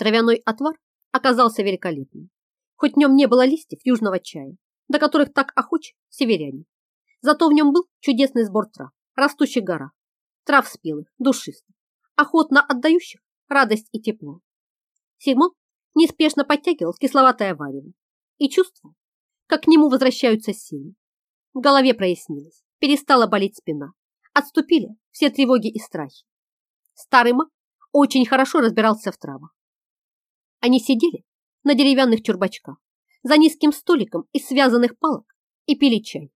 Травяной отвар оказался великолепным, хоть в нем не было листьев южного чая, до которых так охочи северяне. Зато в нем был чудесный сбор трав, растущих гора, трав спелых, душистых, охотно отдающих радость и тепло. Сигмон неспешно подтягивал кисловатое варево и чувствовал, как к нему возвращаются силы. В голове прояснилось, перестала болеть спина, отступили все тревоги и страхи. Старый маг очень хорошо разбирался в травах. Они сидели на деревянных чурбачках за низким столиком из связанных палок и пили чай.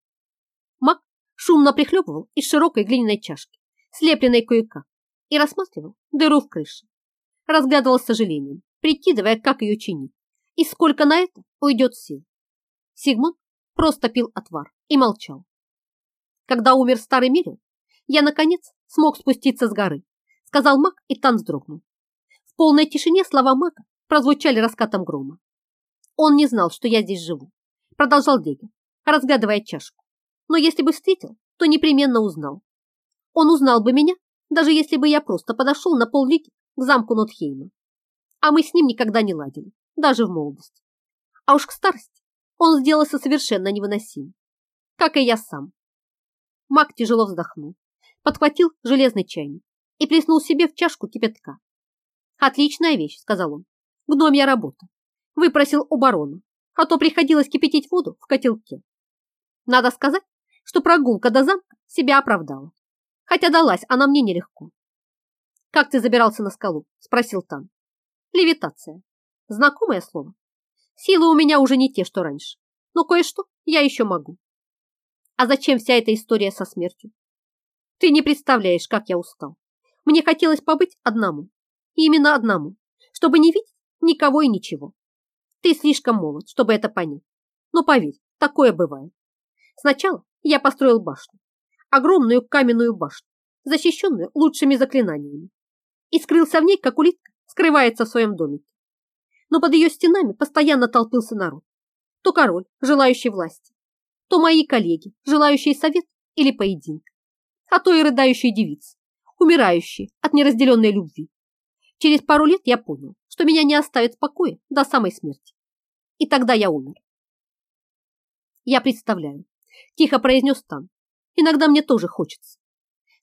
Маг шумно прихлебывал из широкой глиняной чашки, слепленной кое-как, и рассматривал дыру в крыше. Разглядывал с сожалением, прикидывая, как ее чинить и сколько на это уйдет сил. Сигмунд просто пил отвар и молчал. Когда умер старый Мирин, я, наконец, смог спуститься с горы, сказал маг, и Тан вздрогнул. В полной тишине слова мага прозвучали раскатом грома. Он не знал, что я здесь живу. Продолжал Дегин, разглядывая чашку. Но если бы встретил, то непременно узнал. Он узнал бы меня, даже если бы я просто подошел на полвеки к замку Нотхейма. А мы с ним никогда не ладили, даже в молодости. А уж к старости он сделался совершенно невыносим. Как и я сам. Маг тяжело вздохнул, подхватил железный чайник и плеснул себе в чашку кипятка. «Отличная вещь», — сказал он. «Гномья работа. Выпросил у барона, а то приходилось кипятить воду в котелке. Надо сказать, что прогулка до замка себя оправдала, хотя далась она мне нелегко. «Как ты забирался на скалу?» – спросил Тан. «Левитация. Знакомое слово. Силы у меня уже не те, что раньше, но кое-что я еще могу. А зачем вся эта история со смертью? Ты не представляешь, как я устал. Мне хотелось побыть одному, именно одному, чтобы не видеть никого и ничего. Ты слишком молод, чтобы это понять. Но поверь, такое бывает. Сначала я построил башню, огромную каменную башню, защищенную лучшими заклинаниями, и скрылся в ней, как улитка скрывается в своем домике. Но под ее стенами постоянно толпился народ. То король, желающий власти, то мои коллеги, желающие совет или поединка, а то и рыдающие девицы, умирающие от неразделенной любви. Через пару лет я понял, что меня не оставит в покое до самой смерти. И тогда я умер. Я представляю, тихо произнес Тан. Иногда мне тоже хочется.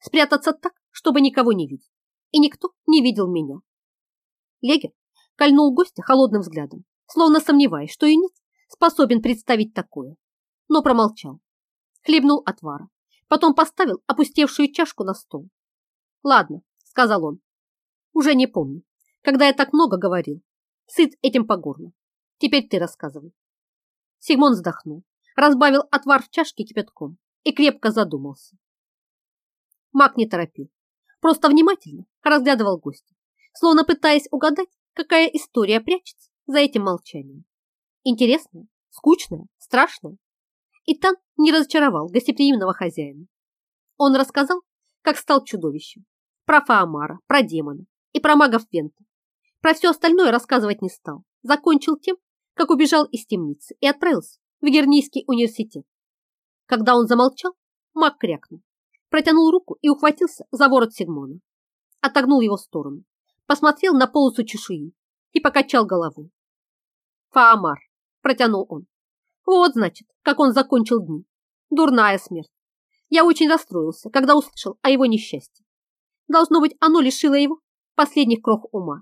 Спрятаться так, чтобы никого не видеть. И никто не видел меня. Легер кольнул гостя холодным взглядом, словно сомневаясь, что и нет способен представить такое но промолчал. Хлебнул отвара, потом поставил опустевшую чашку на стол. «Ладно», — сказал он, — «уже не помню, когда я так много говорил. Сыт этим по горло. Теперь ты рассказывай». Сигмон вздохнул, разбавил отвар в чашке кипятком и крепко задумался. Маг не торопил, просто внимательно разглядывал гостя, словно пытаясь угадать, какая история прячется за этим молчанием. Интересная, скучная, страшная и Тан не разочаровал гостеприимного хозяина. Он рассказал, как стал чудовищем, про Фаамара, про демона и про магов Вента. Про все остальное рассказывать не стал. Закончил тем, как убежал из темницы и отправился в Гернийский университет. Когда он замолчал, маг крякнул, протянул руку и ухватился за ворот Сигмона. Отогнул его в сторону, посмотрел на полосу чешуи и покачал головой. «Фаамар», – протянул он, вот, значит, как он закончил дни. Дурная смерть. Я очень расстроился, когда услышал о его несчастье. Должно быть, оно лишило его последних крох ума.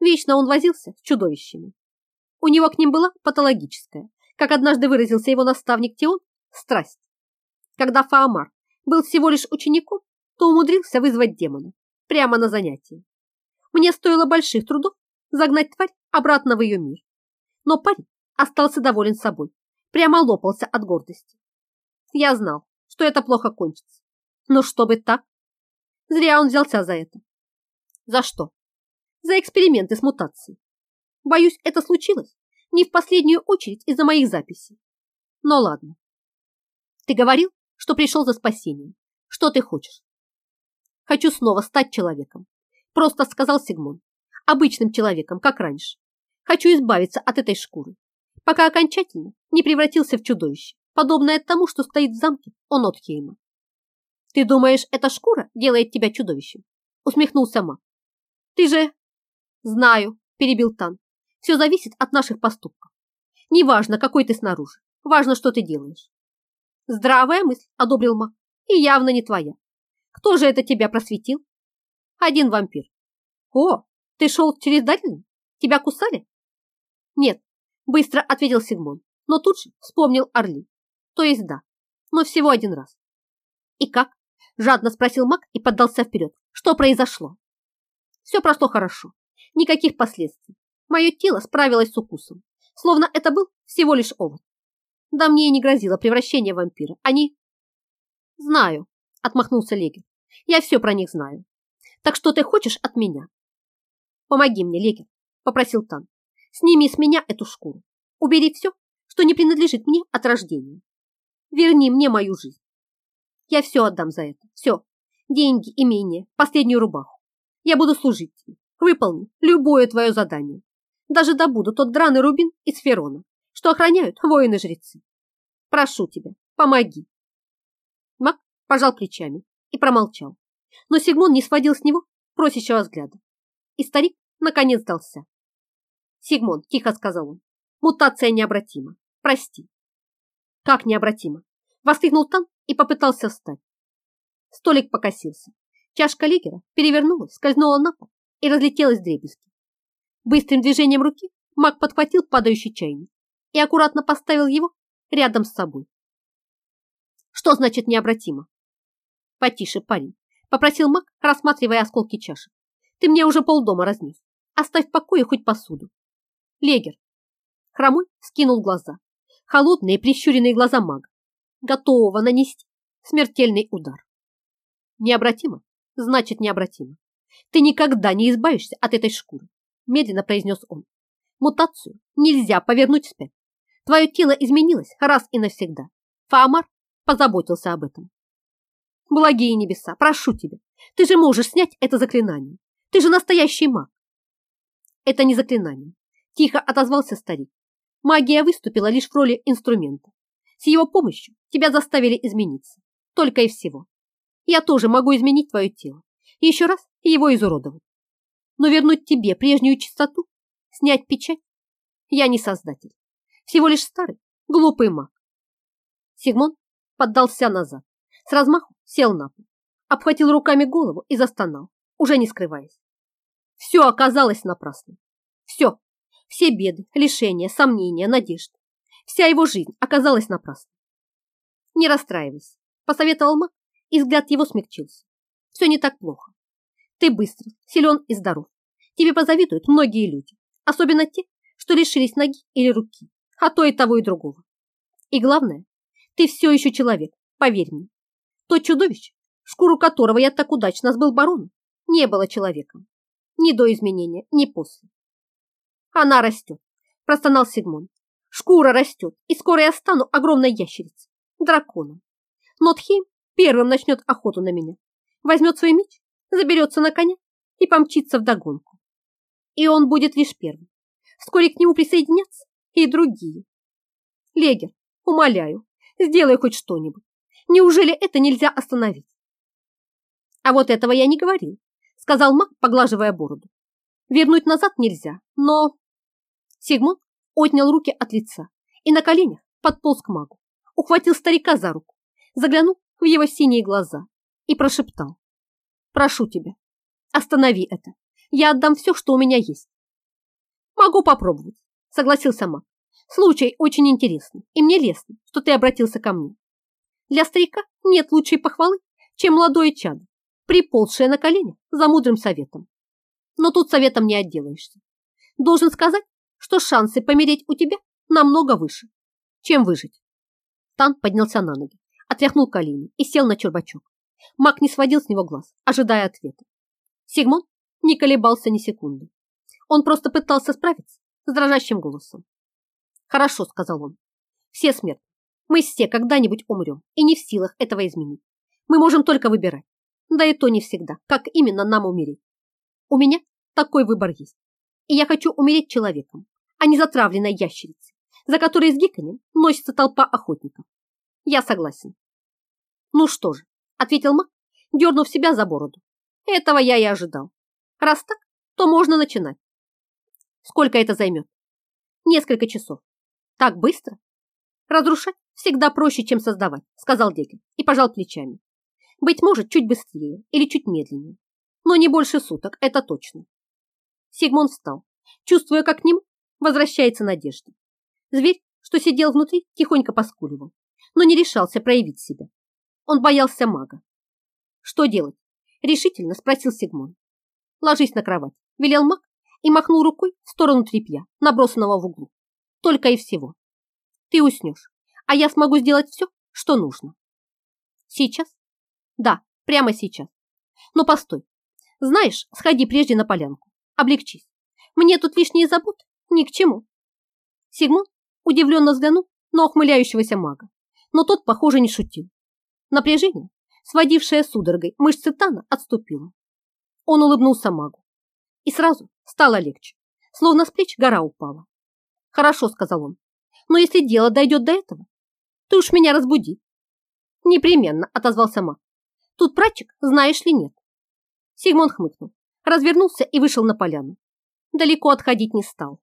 Вечно он возился с чудовищами. У него к ним была патологическая, как однажды выразился его наставник Теон, страсть. Когда Фаамар был всего лишь учеником, то умудрился вызвать демона прямо на занятии. Мне стоило больших трудов загнать тварь обратно в ее мир. Но парень остался доволен собой прямо лопался от гордости. Я знал, что это плохо кончится. Но чтобы так? Зря он взялся за это. За что? За эксперименты с мутацией. Боюсь, это случилось не в последнюю очередь из-за моих записей. Но ладно. Ты говорил, что пришел за спасением. Что ты хочешь? Хочу снова стать человеком. Просто сказал Сигмон. Обычным человеком, как раньше. Хочу избавиться от этой шкуры пока окончательно не превратился в чудовище, подобное тому, что стоит в замке Онотхейма. «Ты думаешь, эта шкура делает тебя чудовищем?» усмехнулся Ма. «Ты же...» «Знаю», перебил Тан. Все зависит от наших поступков. Неважно, какой ты снаружи, важно, что ты делаешь. Здравая мысль, одобрил Мак, и явно не твоя. Кто же это тебя просветил? Один вампир. О, ты шел через Дарлин? Тебя кусали? Нет, быстро ответил Сигмон, но тут же вспомнил Орли. То есть да, но всего один раз. И как? Жадно спросил Мак и поддался вперед. Что произошло? Все прошло хорошо. Никаких последствий. Мое тело справилось с укусом, словно это был всего лишь овод. Да мне и не грозило превращение в вампира. Они... Знаю, отмахнулся Легер. Я все про них знаю. Так что ты хочешь от меня? Помоги мне, Легер, попросил Тан. Сними с меня эту шкуру. Убери все, что не принадлежит мне от рождения. Верни мне мою жизнь. Я все отдам за это. Все. Деньги, имение, последнюю рубаху. Я буду служить тебе. Выполню любое твое задание. Даже добуду тот драный рубин из Ферона, что охраняют воины-жрецы. Прошу тебя, помоги. Мак пожал плечами и промолчал. Но Сигмон не сводил с него просящего взгляда. И старик наконец сдался. «Сигмон», — тихо сказал он, — «мутация необратима. Прости». «Как необратима?» — воскликнул Тан и попытался встать. Столик покосился. Чашка лигера перевернулась, скользнула на пол и разлетелась в дребезги. Быстрым движением руки маг подхватил падающий чайник и аккуратно поставил его рядом с собой. Что значит необратимо? Потише, парень, попросил маг, рассматривая осколки чаши. Ты мне уже полдома разнес. Оставь в покое хоть посуду. Легер. Хромой скинул глаза. Холодные прищуренные глаза мага, готового нанести смертельный удар. Необратимо значит необратимо. Ты никогда не избавишься от этой шкуры, медленно произнес он. Мутацию нельзя повернуть вспять. Твое тело изменилось раз и навсегда. Фаамар позаботился об этом. Благие небеса, прошу тебя, ты же можешь снять это заклинание. Ты же настоящий маг. Это не заклинание, тихо отозвался старик. Магия выступила лишь в роли инструмента. С его помощью тебя заставили измениться. Только и всего. Я тоже могу изменить твое тело. И еще раз его изуродовать. Но вернуть тебе прежнюю чистоту, снять печать, я не создатель. Всего лишь старый, глупый маг. Сигмон поддался назад, с размаху сел на пол, обхватил руками голову и застонал, уже не скрываясь. Все оказалось напрасно. Все. Все беды, лишения, сомнения, надежды. Вся его жизнь оказалась напрасно. Не расстраивайся, посоветовал маг, и взгляд его смягчился. Все не так плохо. Ты быстр, силен и здоров. Тебе позавидуют многие люди, особенно те, что лишились ноги или руки, а то и того и другого. И главное, ты все еще человек, поверь мне. То чудовище, шкуру которого я так удачно сбыл барону, не было человеком. Ни до изменения, ни после. Она растет, простонал Сигмон. Шкура растет, и скоро я стану огромной ящерицей, драконом. Нотхейм первым начнет охоту на меня, возьмет свой меч, заберется на коня и помчится вдогонку. И он будет лишь первым. Вскоре к нему присоединятся и другие. Легер, умоляю, сделай хоть что-нибудь. Неужели это нельзя остановить? А вот этого я не говорил, сказал маг, поглаживая бороду. Вернуть назад нельзя, но... Сигмунд отнял руки от лица и на коленях подполз к магу, ухватил старика за руку, заглянул в его синие глаза и прошептал. «Прошу тебя, останови это. Я отдам все, что у меня есть». «Могу попробовать», — согласился маг. «Случай очень интересный, и мне лестно, что ты обратился ко мне. Для старика нет лучшей похвалы, чем молодое чадо, приползшее на коленях за мудрым советом. Но тут советом не отделаешься. Должен сказать, что шансы помереть у тебя намного выше, чем выжить. Тан поднялся на ноги, отряхнул колени и сел на чурбачок. Мак не сводил с него глаз, ожидая ответа. Сигмон не колебался ни секунды. Он просто пытался справиться с дрожащим голосом. «Хорошо», — сказал он. «Все смертны. Мы все когда-нибудь умрем и не в силах этого изменить. Мы можем только выбирать. Да и то не всегда, как именно нам умереть. У меня такой выбор есть. И я хочу умереть человеком, а не затравленной ящерицей, за которой с гиканем носится толпа охотников. Я согласен. Ну что же, ответил Мак, дернув себя за бороду. Этого я и ожидал. Раз так, то можно начинать. сколько это займет? Несколько часов. Так быстро? Разрушать всегда проще, чем создавать, сказал Декин и пожал плечами. Быть может, чуть быстрее или чуть медленнее. Но не больше суток, это точно. Сигмон встал, чувствуя, как к ним возвращается надежда. Зверь, что сидел внутри, тихонько поскуливал, но не решался проявить себя. Он боялся мага. Что делать? Решительно спросил Сигмон. Ложись на кровать, велел маг и махнул рукой в сторону тряпья, набросанного в углу. Только и всего. Ты уснешь, а я смогу сделать все, что нужно. Сейчас? Да, прямо сейчас. Но постой. Знаешь, сходи прежде на полянку. Облегчись. Мне тут лишние заботы ни к чему. Сигмон удивленно взглянул на ухмыляющегося мага, но тот, похоже, не шутил. Напряжение, сводившее судорогой мышцы Тана, отступило. Он улыбнулся магу. И сразу стало легче, словно с плеч гора упала. «Хорошо», — сказал он, — «но если дело дойдет до этого, ты уж меня разбуди». «Непременно», — отозвался маг. «Тут прачек, знаешь ли, нет». Сигмон хмыкнул, развернулся и вышел на поляну. Далеко отходить не стал.